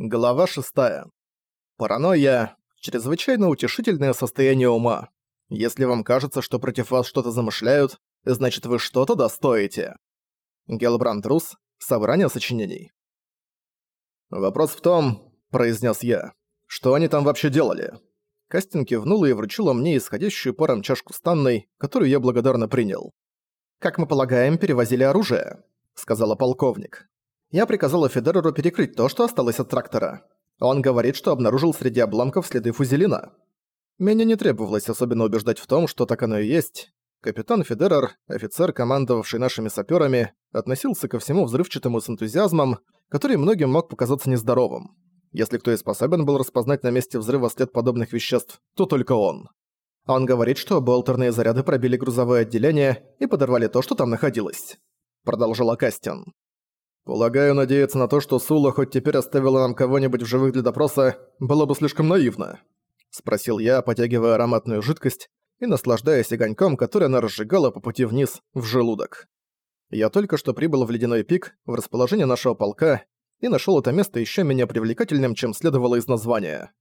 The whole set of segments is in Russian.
Глава 6. Паранойя – чрезвычайно утешительное состояние ума. Если вам кажется, что против вас что-то замышляют, значит вы что-то достоите. Гелбранд Рус. Собрание сочинений. «Вопрос в том», – произнес я, – «что они там вообще делали?» Кастин кивнула и вручила мне исходящую паром чашку станной, которую я благодарно принял. «Как мы полагаем, перевозили оружие», – сказала полковник. Я приказала Федереру перекрыть то, что осталось от трактора. Он говорит, что обнаружил среди обломков следы фузелина. Меня не требовалось особенно убеждать в том, что так оно и есть. Капитан Федерер, офицер, командовавший нашими саперами, относился ко всему взрывчатому с энтузиазмом, который многим мог показаться нездоровым. Если кто и способен был распознать на месте взрыва след подобных веществ, то только он. Он говорит, что болтерные заряды пробили грузовое отделение и подорвали то, что там находилось. Продолжила Кастин. Полагаю, надеяться на то, что Сула хоть теперь оставила нам кого-нибудь в живых для допроса, было бы слишком наивно. Спросил я, потягивая ароматную жидкость и наслаждаясь огоньком, который она разжигала по пути вниз, в желудок. Я только что прибыл в Ледяной пик, в расположение нашего полка, и нашел это место еще менее привлекательным, чем следовало из названия.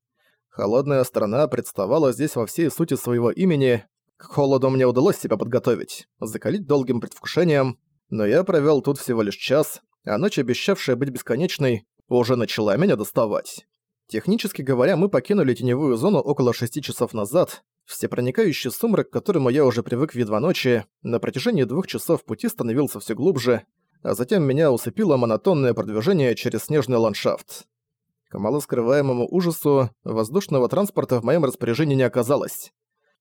Холодная сторона представала здесь во всей сути своего имени. К холоду мне удалось себя подготовить, закалить долгим предвкушением, но я провел тут всего лишь час, а ночь, обещавшая быть бесконечной, уже начала меня доставать. Технически говоря, мы покинули теневую зону около шести часов назад. Всепроникающий сумрак, к которому я уже привык в едва ночи, на протяжении двух часов пути становился все глубже, а затем меня усыпило монотонное продвижение через снежный ландшафт. К малоскрываемому ужасу воздушного транспорта в моем распоряжении не оказалось.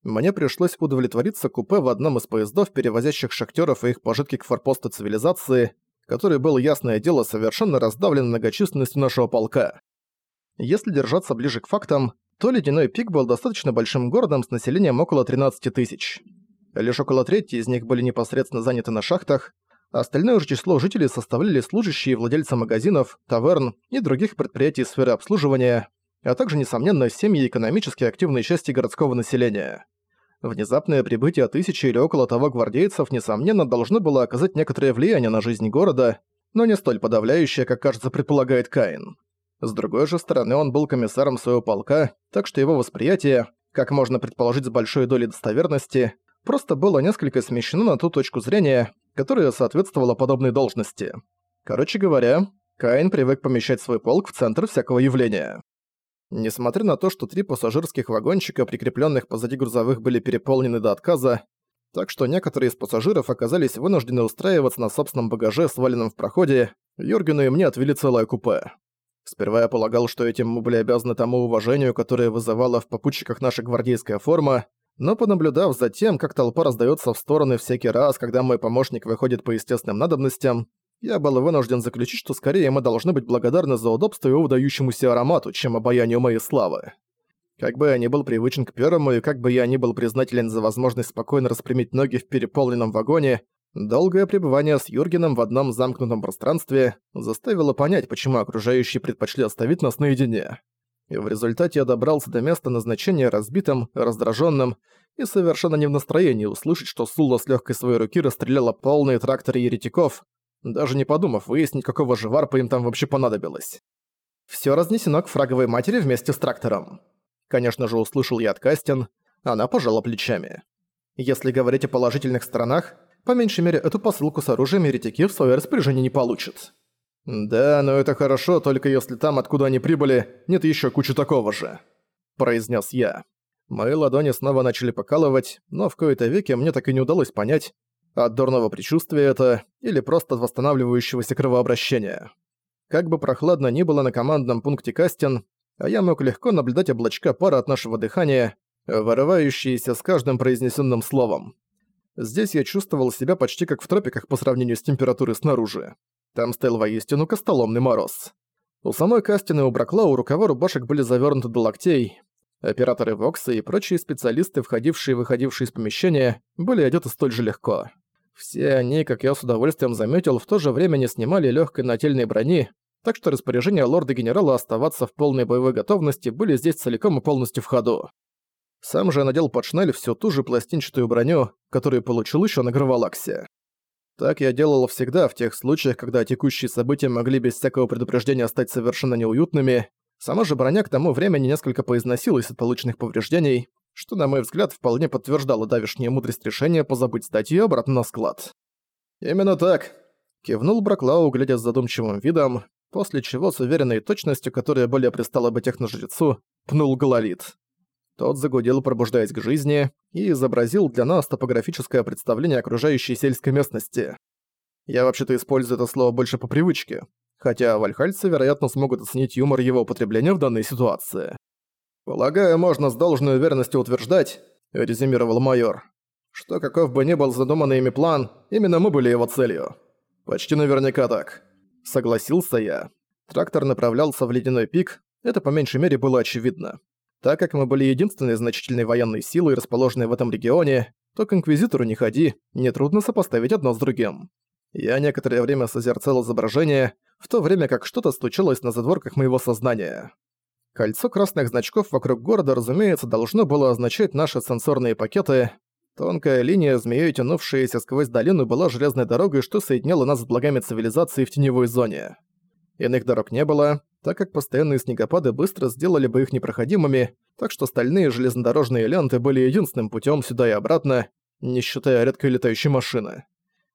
Мне пришлось удовлетвориться купе в одном из поездов, перевозящих шахтеров и их пожитки к форпосту цивилизации, который был, ясное дело, совершенно раздавлен многочисленностью нашего полка. Если держаться ближе к фактам, то Ледяной пик был достаточно большим городом с населением около 13 тысяч. Лишь около трети из них были непосредственно заняты на шахтах, а остальное же число жителей составляли служащие и владельцы магазинов, таверн и других предприятий сферы обслуживания, а также, несомненно, семьи экономически активной части городского населения. Внезапное прибытие тысячи или около того гвардейцев, несомненно, должно было оказать некоторое влияние на жизнь города, но не столь подавляющее, как, кажется, предполагает Каин. С другой же стороны, он был комиссаром своего полка, так что его восприятие, как можно предположить с большой долей достоверности, просто было несколько смещено на ту точку зрения, которая соответствовала подобной должности. Короче говоря, Каин привык помещать свой полк в центр всякого явления. Несмотря на то, что три пассажирских вагончика, прикрепленных позади грузовых, были переполнены до отказа, так что некоторые из пассажиров оказались вынуждены устраиваться на собственном багаже, сваленном в проходе, Юргену и мне отвели целое купе. Сперва я полагал, что этим мы были обязаны тому уважению, которое вызывала в попутчиках наша гвардейская форма, но понаблюдав за тем, как толпа раздается в стороны всякий раз, когда мой помощник выходит по естественным надобностям, я был вынужден заключить, что скорее мы должны быть благодарны за удобство его выдающемуся аромату, чем обаянию моей славы. Как бы я ни был привычен к первому, и как бы я ни был признателен за возможность спокойно распрямить ноги в переполненном вагоне, долгое пребывание с Юргеном в одном замкнутом пространстве заставило понять, почему окружающие предпочли оставить нас наедине. И в результате я добрался до места назначения разбитым, раздраженным и совершенно не в настроении услышать, что Сула с легкой своей руки расстреляла полные тракторы еретиков, даже не подумав выяснить, какого же варпа им там вообще понадобилось. Всё разнесено к фраговой матери вместе с трактором. Конечно же, услышал я от Кастин, она пожала плечами. Если говорить о положительных сторонах, по меньшей мере эту посылку с оружием еретики в своё распоряжение не получат. «Да, но это хорошо, только если там, откуда они прибыли, нет ещё кучи такого же», – произнес я. Мои ладони снова начали покалывать, но в кои-то веки мне так и не удалось понять, от дурного предчувствия это или просто от восстанавливающегося кровообращения. Как бы прохладно ни было на командном пункте Кастин, а я мог легко наблюдать облачка пара от нашего дыхания, вырывающиеся с каждым произнесенным словом. Здесь я чувствовал себя почти как в тропиках по сравнению с температурой снаружи. Там стоял воистину костоломный мороз. У самой Кастины у Бракла у рукава рубашек были завернуты до локтей. Операторы Вокса и прочие специалисты, входившие и выходившие из помещения, были одеты столь же легко. Все они, как я с удовольствием заметил, в то же время не снимали легкой нательной брони, так что распоряжения лорда-генерала оставаться в полной боевой готовности были здесь целиком и полностью в ходу. Сам же надел под шнель всю ту же пластинчатую броню, которую получил еще на Гравалаксе. Так я делал всегда в тех случаях, когда текущие события могли без всякого предупреждения стать совершенно неуютными. Сама же броня к тому времени несколько поизносилась от полученных повреждений, что, на мой взгляд, вполне подтверждало давешнее мудрость решения позабыть сдать её обратно на склад. «Именно так», — кивнул Браклау, глядя с задумчивым видом, после чего с уверенной точностью, которая более пристала бы техножрецу, пнул гололит. Тот загудел, пробуждаясь к жизни, и изобразил для нас топографическое представление окружающей сельской местности. Я вообще-то использую это слово больше по привычке, хотя вальхальцы, вероятно, смогут оценить юмор его употребления в данной ситуации. «Полагаю, можно с должной уверенностью утверждать», — резюмировал майор, «что каков бы ни был задуманный ими план, именно мы были его целью». «Почти наверняка так», — согласился я. Трактор направлялся в ледяной пик, это по меньшей мере было очевидно. Так как мы были единственной значительной военной силой, расположенной в этом регионе, то к Инквизитору не ходи, нетрудно сопоставить одно с другим. Я некоторое время созерцал изображение, в то время как что-то стучалось на задворках моего сознания. Кольцо красных значков вокруг города, разумеется, должно было означать наши сенсорные пакеты. Тонкая линия, змеей тянувшаяся сквозь долину, была железной дорогой, что соединяла нас с благами цивилизации в теневой зоне. Иных дорог не было, так как постоянные снегопады быстро сделали бы их непроходимыми, так что стальные железнодорожные ленты были единственным путем сюда и обратно, не считая редкой летающей машины.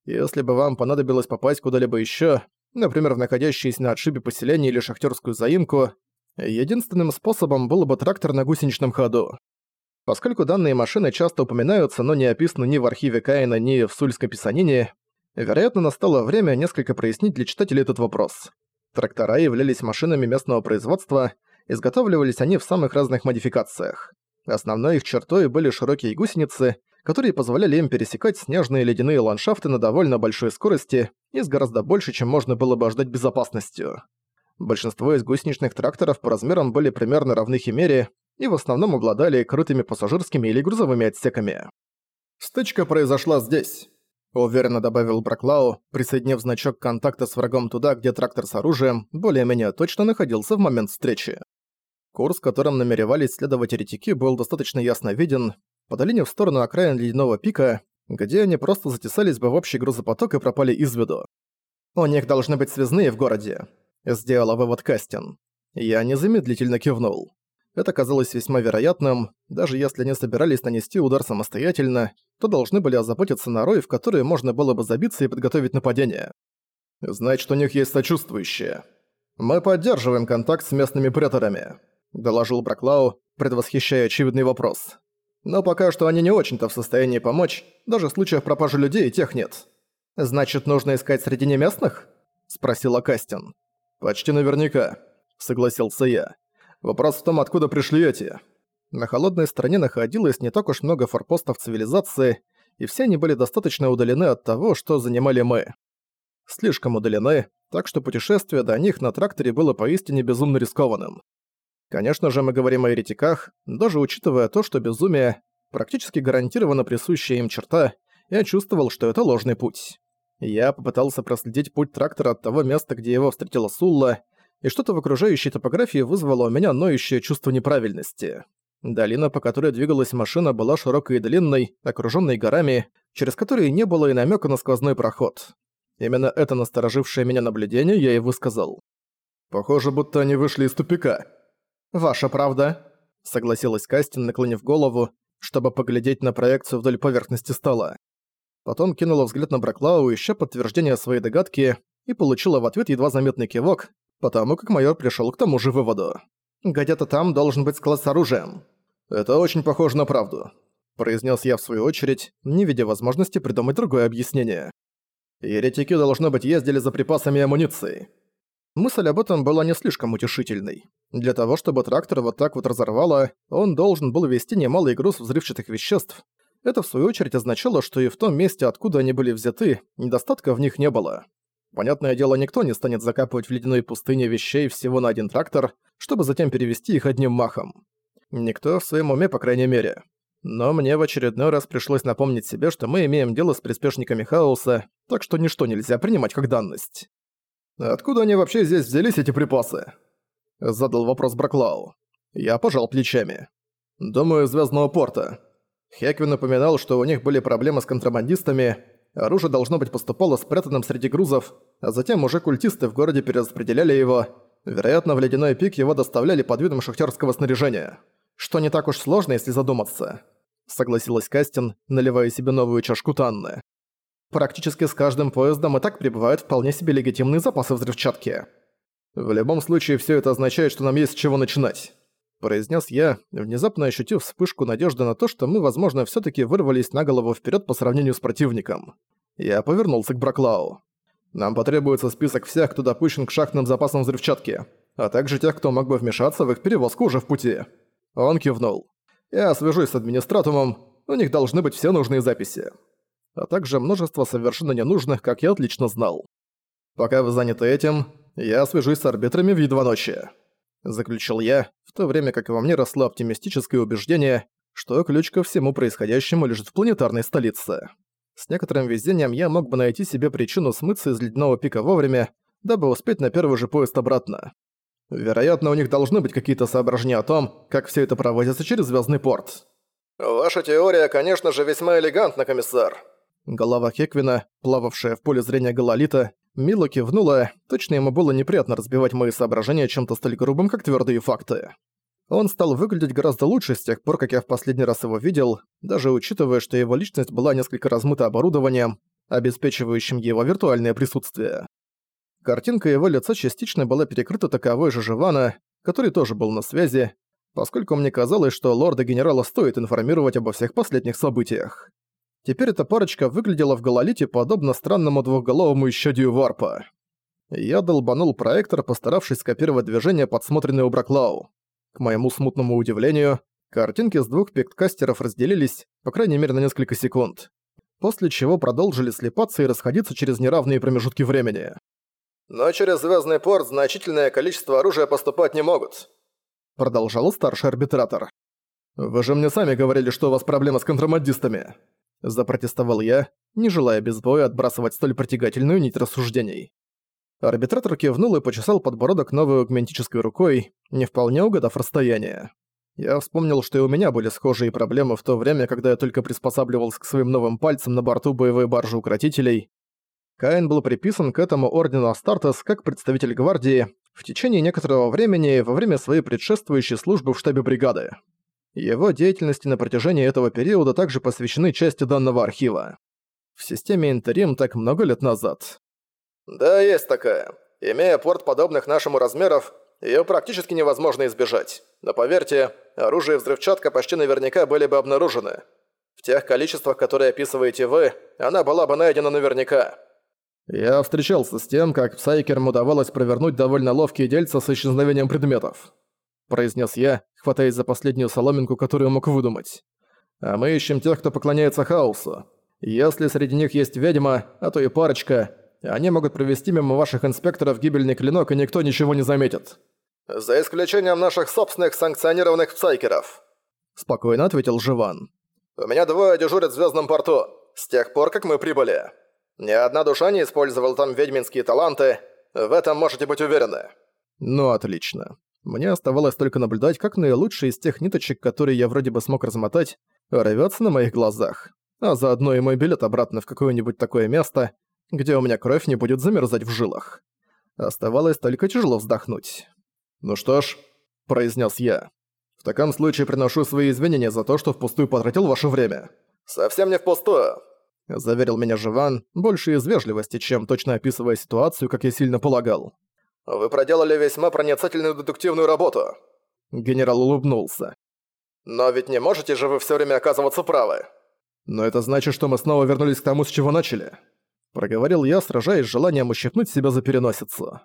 Если бы вам понадобилось попасть куда-либо еще, например, в находящееся на отшибе поселение или шахтерскую заимку, единственным способом был бы трактор на гусеничном ходу. Поскольку данные машины часто упоминаются, но не описаны ни в архиве Каина, ни в Сульской писанине, вероятно, настало время несколько прояснить для читателей этот вопрос. Трактора являлись машинами местного производства, изготавливались они в самых разных модификациях. Основной их чертой были широкие гусеницы, которые позволяли им пересекать снежные ледяные ландшафты на довольно большой скорости и с гораздо больше, чем можно было бы ожидать безопасностью. Большинство из гусеничных тракторов по размерам были примерно равны Химере и в основном обладали крытыми пассажирскими или грузовыми отсеками. Стычка произошла здесь. Уверенно добавил Браклау, присоединив значок контакта с врагом туда, где трактор с оружием более-менее точно находился в момент встречи. Курс, которым намеревались следовать еретики, был достаточно ясно виден, по долине в сторону окраин Ледяного пика, где они просто затесались бы в общий грузопоток и пропали из виду. «У них должны быть связные в городе», — сделала вывод Кастин. Я незамедлительно кивнул. Это казалось весьма вероятным, даже если они собирались нанести удар самостоятельно, то должны были озаботиться на рой, в который можно было бы забиться и подготовить нападение. Значит, у них есть сочувствующие. Мы поддерживаем контакт с местными преторами, доложил Браклау, предвосхищая очевидный вопрос. Но пока что они не очень-то в состоянии помочь, даже в случаях пропажи людей тех нет. Значит, нужно искать среди неместных? спросила Кастин. Почти наверняка, согласился я. Вопрос в том, откуда пришли эти. На холодной стороне находилось не так уж много форпостов цивилизации, и все они были достаточно удалены от того, что занимали мы. Слишком удалены, так что путешествие до них на тракторе было поистине безумно рискованным. Конечно же, мы говорим о еретиках, даже учитывая то, что безумие практически гарантированно присущая им черта, я чувствовал, что это ложный путь. Я попытался проследить путь трактора от того места, где его встретила Сулла, и что-то в окружающей топографии вызвало у меня ноющее чувство неправильности. Долина, по которой двигалась машина, была широкой и длинной, окружённой горами, через которые не было и намёка на сквозной проход. Именно это насторожившее меня наблюдение я и высказал. «Похоже, будто они вышли из тупика». «Ваша правда», — согласилась Кастин, наклонив голову, чтобы поглядеть на проекцию вдоль поверхности стола. Потом кинула взгляд на Браклау, ища подтверждение своей догадки, и получила в ответ едва заметный кивок, потому как майор пришёл к тому же выводу. «Где-то там должен быть склад с оружием». «Это очень похоже на правду», – произнес я в свою очередь, не видя возможности придумать другое объяснение. «Еретики, должно быть, ездили за припасами и амуницией». Мысль об этом была не слишком утешительной. Для того, чтобы трактор вот так вот разорвало, он должен был вести немалый груз взрывчатых веществ. Это в свою очередь означало, что и в том месте, откуда они были взяты, недостатка в них не было. Понятное дело, никто не станет закапывать в ледяной пустыне вещей всего на один трактор, чтобы затем перевести их одним махом. Никто в своем уме, по крайней мере. Но мне в очередной раз пришлось напомнить себе, что мы имеем дело с приспешниками хаоса, так что ничто нельзя принимать как данность. «Откуда они вообще здесь взялись, эти припасы?» Задал вопрос Браклау. Я пожал плечами. «Думаю, Звездного порта». Хеквин упоминал, что у них были проблемы с контрабандистами, Оружие должно быть поступало спрятанным среди грузов, а затем уже культисты в городе перераспределяли его. Вероятно, в Ледяной пик его доставляли под видом шахтерского снаряжения. Что не так уж сложно, если задуматься. Согласилась Кастин, наливая себе новую чашку Танны. Практически с каждым поездом и так прибывают вполне себе легитимные запасы взрывчатки. В любом случае, все это означает, что нам есть с чего начинать произнес я, внезапно ощутив вспышку надежды на то, что мы, возможно, все таки вырвались на голову вперед по сравнению с противником. Я повернулся к Браклау. «Нам потребуется список всех, кто допущен к шахтным запасам взрывчатки, а также тех, кто мог бы вмешаться в их перевозку уже в пути». Он кивнул. «Я свяжусь с администратумом, у них должны быть все нужные записи. А также множество совершенно ненужных, как я отлично знал. Пока вы заняты этим, я свяжусь с арбитрами в едва ночи». Заключил я, в то время как во мне росло оптимистическое убеждение, что ключ ко всему происходящему лежит в планетарной столице. С некоторым везением я мог бы найти себе причину смыться из ледяного пика вовремя, дабы успеть на первый же поезд обратно. Вероятно, у них должны быть какие-то соображения о том, как все это проводится через Звездный порт. «Ваша теория, конечно же, весьма элегантна, комиссар». Голова Хеквина, плававшая в поле зрения Галалита, Мило кивнула, точно ему было неприятно разбивать мои соображения чем-то столь грубым, как твердые факты. Он стал выглядеть гораздо лучше с тех пор, как я в последний раз его видел, даже учитывая, что его личность была несколько размыта оборудованием, обеспечивающим его виртуальное присутствие. Картинка его лица частично была перекрыта таковой же Живана, который тоже был на связи, поскольку мне казалось, что лорда-генерала стоит информировать обо всех последних событиях. Теперь эта парочка выглядела в гололите подобно странному двухголовому исчадию варпа. Я долбанул проектор, постаравшись скопировать движение, подсмотренное у Браклау. К моему смутному удивлению, картинки с двух пикткастеров разделились, по крайней мере, на несколько секунд. После чего продолжили слепаться и расходиться через неравные промежутки времени. «Но через Звездный порт значительное количество оружия поступать не могут», продолжал старший арбитратор. «Вы же мне сами говорили, что у вас проблема с контрабандистами». Запротестовал я, не желая без боя отбрасывать столь притягательную нить рассуждений. Арбитратор кивнул и почесал подбородок новой агментической рукой, не вполне угадав расстояние. Я вспомнил, что и у меня были схожие проблемы в то время, когда я только приспосабливался к своим новым пальцам на борту боевой баржи укротителей. Каин был приписан к этому ордену Астартес как представитель гвардии в течение некоторого времени во время своей предшествующей службы в штабе бригады. Его деятельности на протяжении этого периода также посвящены части данного архива. В системе Интерим так много лет назад. Да, есть такая. Имея порт подобных нашему размеров, ее практически невозможно избежать. Но поверьте, оружие и взрывчатка почти наверняка были бы обнаружены. В тех количествах, которые описываете вы, она была бы найдена наверняка. Я встречался с тем, как Псайкерам удавалось провернуть довольно ловкие дельца с исчезновением предметов произнес я, хватаясь за последнюю соломинку, которую мог выдумать. «А мы ищем тех, кто поклоняется хаосу. Если среди них есть ведьма, а то и парочка, они могут провести мимо ваших инспекторов гибельный клинок, и никто ничего не заметит». «За исключением наших собственных санкционированных псайкеров», — спокойно ответил Живан. «У меня двое дежурят в Звездном порту, с тех пор, как мы прибыли. Ни одна душа не использовала там ведьминские таланты, в этом можете быть уверены». «Ну, отлично. Мне оставалось только наблюдать, как наилучший из тех ниточек, которые я вроде бы смог размотать, рвётся на моих глазах, а заодно и мой билет обратно в какое-нибудь такое место, где у меня кровь не будет замерзать в жилах. Оставалось только тяжело вздохнуть. «Ну что ж», — произнес я, — «в таком случае приношу свои извинения за то, что впустую потратил ваше время». «Совсем не впустую», — заверил меня Живан, больше из вежливости, чем точно описывая ситуацию, как я сильно полагал. Вы проделали весьма проницательную детективную работу». Генерал улыбнулся. «Но ведь не можете же вы все время оказываться правы». «Но это значит, что мы снова вернулись к тому, с чего начали», — проговорил я, сражаясь с желанием ущипнуть себя за переносицу.